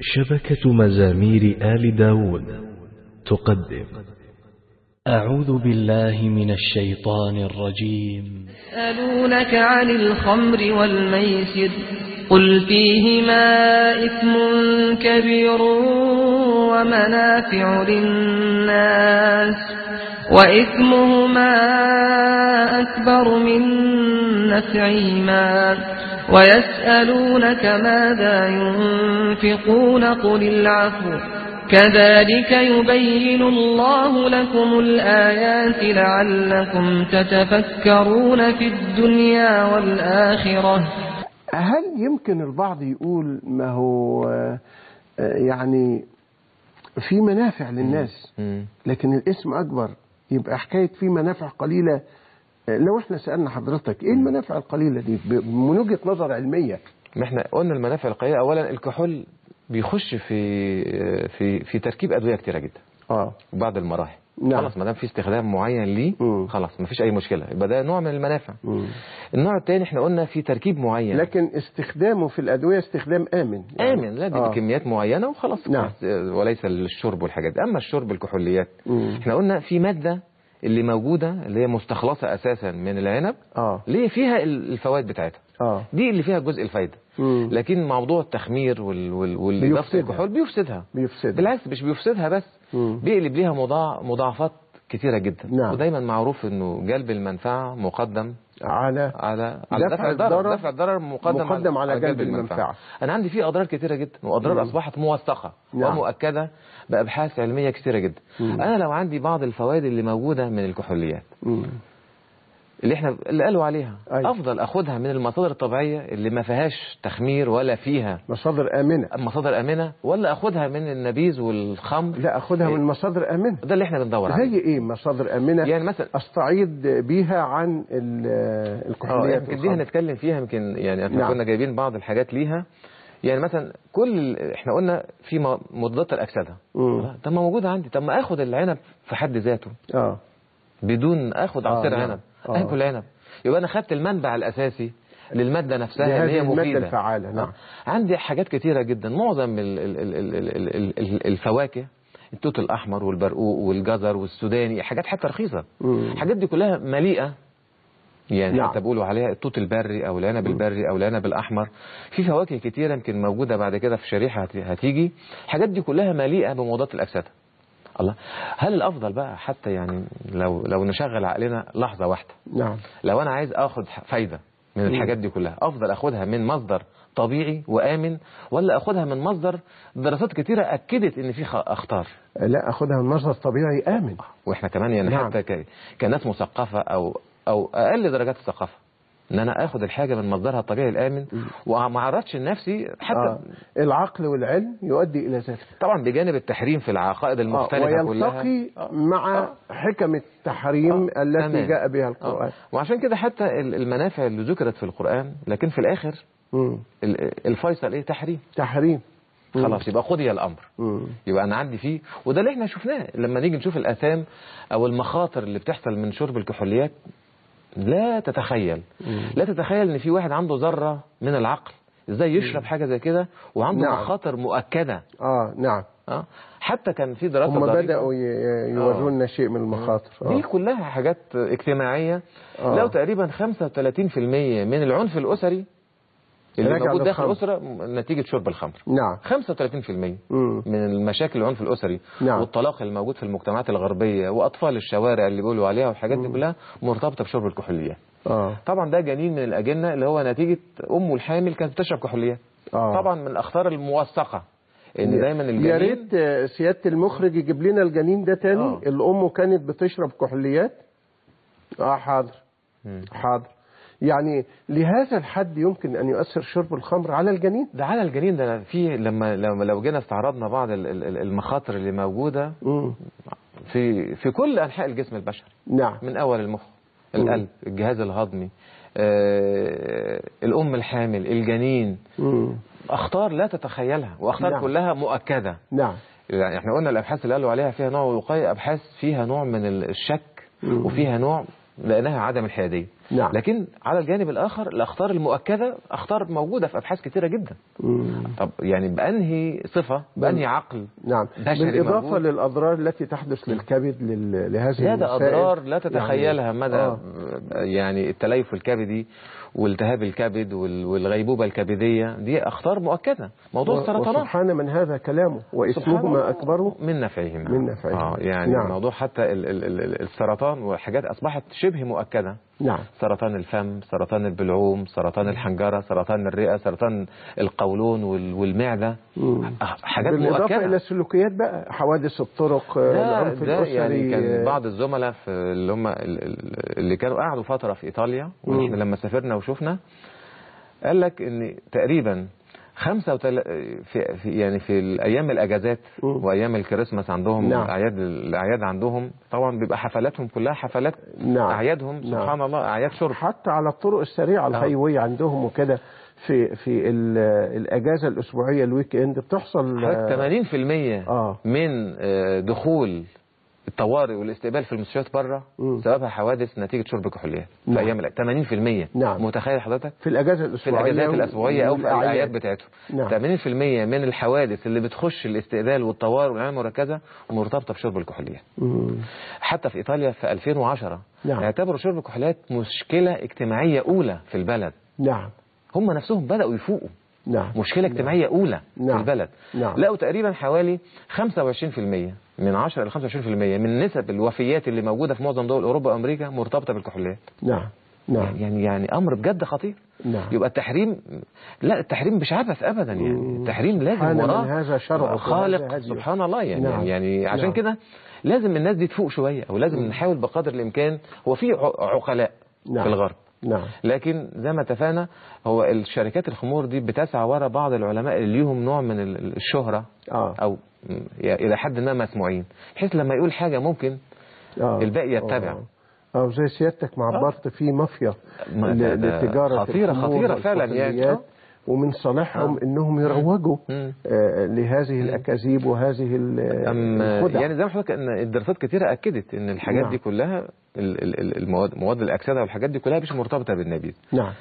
شبكة مزامير آل داود تقدم. أعوذ بالله من الشيطان الرجيم. يسألونك عن الخمر والميسر قل فيهما إثم كبير ومنافع للناس وإثمهما أكبر من نفعهما. ويسألونك ماذا ينفقون قل العفو كذلك يبين الله لكم الآيات لعلكم تتفكرون في الدنيا والآخرة هل يمكن البعض يقول ما هو آه، يعني في منافع للناس لكن الاسم أكبر يبقى حكاية في منافع قليلة آه، لو إحنا سألنا حضرتك إيه المنافع القليلة دي؟ من وجهة نظر علمية. ما إحنا قلنا المنافع القليلة. اولا الكحول بيخش في آه، في في تركيب أدوية كتيرة جدا. آه. بعد المراحل. نعم. خلاص ما دام في استخدام معين ليه خلاص ما فيش أي مشكلة. يبقى ده نوع من المنافع. م. النوع الثاني إحنا قلنا في تركيب معين. لكن استخدامه في الأدوية استخدام آمن. يعني. آمن لا دي آه. بكميات معينة وخلاص. نعم. وليس للشرب والحاجات دي. أما الشرب الكحوليات. م. إحنا قلنا في مادة اللي موجودة اللي هي مستخلصة أساسا من العنب آه. ليه فيها الفوائد بتاعتها آه. دي اللي فيها جزء الفايدة مم. لكن موضوع التخمير وال... وال... والإضافة الكحول بيفسدها بيفسدها بالعكس مش بيفسدها بس مم. بيقلب ليها مضاعفات كتيرة جدا نعم. ودايما معروف إنه جلب المنفعة مقدم على على, على دفع الضرر دفع الضرر مقدم, مقدم على, على جلب المنفعة. المنفعة أنا عندي فيه أضرار كتيرة جدا وأضرار أصبحت موثقة نعم. ومؤكدة بأبحاث علمية كتيرة جدا مم. أنا لو عندي بعض الفوائد اللي موجودة من الكحوليات مم. اللي إحنا اللي قالوا عليها. أيوة. أفضل اخدها من المصادر الطبيعية اللي ما فيهاش تخمير ولا فيها مصادر آمنة. مصادر آمنة ولا اخدها من النبيذ والخمر. لا اخدها إيه؟ من مصادر آمنة. ده اللي إحنا بندور عليه. زي إيه مصادر آمنة؟ يعني مثلا استعيد بيها عن آه، الكحوليات دي هنتكلم فيها يمكن يعني إحنا نعم. كنا جايبين بعض الحاجات ليها. يعني مثلا كل إحنا قلنا في مضادات الأكسدة. آه، طب ما موجوده عندي. طب ما آخد العنب في حد ذاته. آه. بدون آخد عصير آه نعم. عنب. اكل عنب يبقى أنا خدت المنبع الأساسي للمادة نفسها اللي هي مفيده المادة الفعالة نعم. آه. عندي حاجات كتيرة جدا. معظم الفواكه التوت الأحمر والبرقوق والجزر والسوداني حاجات حتى رخيصة. الحاجات دي كلها مليئة. يعني نعم. حتى بيقولوا عليها التوت البري أو العنب البري أو العنب الأحمر. في فواكه كتيرة يمكن موجودة بعد كده في شريحة هتيجي. الحاجات دي كلها مليئة بمضادات الأكسدة. الله. هل الأفضل بقى حتى يعني لو لو نشغل عقلنا لحظة واحدة. نعم. لو أنا عايز آخد فايدة من الحاجات دي كلها أفضل آخدها من مصدر طبيعي وآمن ولا آخدها من مصدر دراسات كتيرة أكدت إن في أخطار؟ لا آخدها من مصدر طبيعي آمن. وإحنا كمان يعني نعم. حتى كناس مثقفة أو أو أقل درجات الثقافة. إن أنا آخد الحاجة من مصدرها الطبيعي الآمن وما اعرضش لنفسي حتى آه. العقل والعلم يؤدي إلى ذلك. طبعا بجانب التحريم في العقائد آه. المختلفة آه. ويلتقي مع آه. حكم التحريم آه. التي جاء بها آه. القرآن. آه. وعشان كده حتى المنافع اللي ذكرت في القرآن لكن في الآخر الفيصل إيه؟ تحريم. تحريم. خلاص يبقى قضي الأمر. يبقى أنا عندي فيه. وده اللي إحنا شفناه. لما نيجي نشوف الأثام أو المخاطر اللي بتحصل من شرب الكحوليات لا تتخيل لا تتخيل إن في واحد عنده ذرة من العقل إزاي يشرب حاجة زي كده وعنده نعم. مخاطر مؤكدة آه نعم آه. حتى كان في دراسة هم بدأوا يورونا آه. شيء من المخاطر آه. دي كلها حاجات اجتماعية آه. لو تقريبا 35% من العنف الأسري اللي موجود داخل الأسرة نتيجة شرب الخمر. نعم. 35% من المشاكل العنف الأسري نعم. والطلاق اللي موجود في المجتمعات الغربية وأطفال الشوارع اللي بيقولوا عليها والحاجات دي كلها مرتبطة بشرب الكحوليات آه. طبعا ده جنين من الأجنة اللي هو نتيجة أمه الحامل كانت بتشرب كحوليات آه. طبعا من الأخطار الموثقة إن دايما الجنين يا ريت سيادة المخرج يجيب لنا الجنين ده تاني. آه. اللي امه كانت بتشرب كحوليات. آه حاضر. مم. حاضر. يعني لهذا الحد يمكن أن يؤثر شرب الخمر على الجنين؟ ده على الجنين ده في لما, لما لو جينا استعرضنا بعض المخاطر اللي موجودة في في كل أنحاء الجسم البشري. نعم. من أول المخ القلب الجهاز الهضمي آه الأم الحامل الجنين. مم. أخطار لا تتخيلها وأخطار نعم. كلها مؤكدة. نعم. يعني إحنا قلنا الأبحاث اللي قالوا عليها فيها نوع وقاية أبحاث فيها نوع من الشك مم. وفيها نوع لأنها عدم الحيادية. نعم. لكن على الجانب الآخر الأخطار المؤكدة أخطار موجودة في أبحاث كثيرة جدا. طب يعني بأنهي صفة بأنهي عقل نعم. بالإضافة للأضرار التي تحدث للكبد لهذه هذا أضرار لا يعني تتخيلها مدى آه. يعني التليف الكبدي والتهاب الكبد والغيبوبة الكبدية. دي أخطار مؤكدة. موضوع و... السرطانات وسبحان من هذا كلامه وإسلوب ما أكبره من نفعهم من نفعهم آه يعني نعم. موضوع حتى ال ال ال السرطان وحاجات أصبحت شبه مؤكدة. نعم. سرطان الفم سرطان البلعوم سرطان الحنجرة سرطان الرئة سرطان القولون والمعدة. حاجات مؤكدة. إلى السلوكيات بقى حوادث الطرق العنف الأسري. يعني كان بعض الزملاء في اللي هم اللي كانوا قعدوا فترة في إيطاليا وإحنا لما سافرنا وشفنا قال لك إن تقريبا خمسة وتل... في... في يعني في الأيام الأجازات وأيام الكريسماس عندهم نعم. أعياد الاعياد عندهم طبعا بيبقى حفلاتهم كلها حفلات نعم. أعيادهم نعم. سبحان الله أعياد شرب حتى على الطرق السريعة نعم. الهايوي عندهم وكده في في الأجازة الأسبوعية الويك إند بتحصل 80% آه،, آه. من آه، دخول الطوارئ والاستقبال في المستشفيات بره سببها حوادث نتيجة شرب كحوليات نعم. في أيام 80% نعم. متخيل حضرتك؟ في الأجازة الأسبوعية في الأجازات الأسبوعية أو في الأعياد بتاعتهم. نعم. 80% من الحوادث اللي بتخش الاستقبال والطوارئ والعنايه المركزة مرتبطة بشرب الكحوليات حتى في إيطاليا في 2010 نعم. اعتبروا شرب الكحوليات مشكلة اجتماعية أولى في البلد. نعم. هم نفسهم بدأوا يفوقوا. نعم. مشكلة اجتماعية نعم. أولى نعم. في البلد. نعم. لقوا تقريبا حوالي 25% من 10 إلى 25% من نسب الوفيات اللي موجودة في معظم دول أوروبا وأمريكا مرتبطة بالكحوليات. نعم. نعم. يعني يعني, يعني أمر بجد خطير. نعم. يبقى التحريم لا التحريم مش عبث ابدا يعني. التحريم لازم وراه هذا شرع خالق سبحان الله يعني. نعم. يعني عشان نعم. كده لازم الناس دي تفوق شوية أو لازم نحاول بقدر الإمكان. هو في عقلاء نعم. في الغرب. نعم لكن زي ما اتفقنا هو الشركات الخمور دي بتسعى ورا بعض العلماء اللي ليهم نوع من الشهرة آه. أو إلى حد ما مسموعين بحيث لما يقول حاجة ممكن آه. الباقي يتبع آه. أو زي سيادتك مع آه. عبرت في مافيا للتجارة خطيرة خطيرة فعلا يعني ومن صالحهم آه. إنهم آه. يروجوا آه لهذه الأكاذيب وهذه الخدع. يعني زي ما حضرتك إن الدراسات كتيرة أكدت إن الحاجات نعم. دي كلها المواد مواد الأكسدة والحاجات دي كلها مش مرتبطة بالنبيذ. نعم.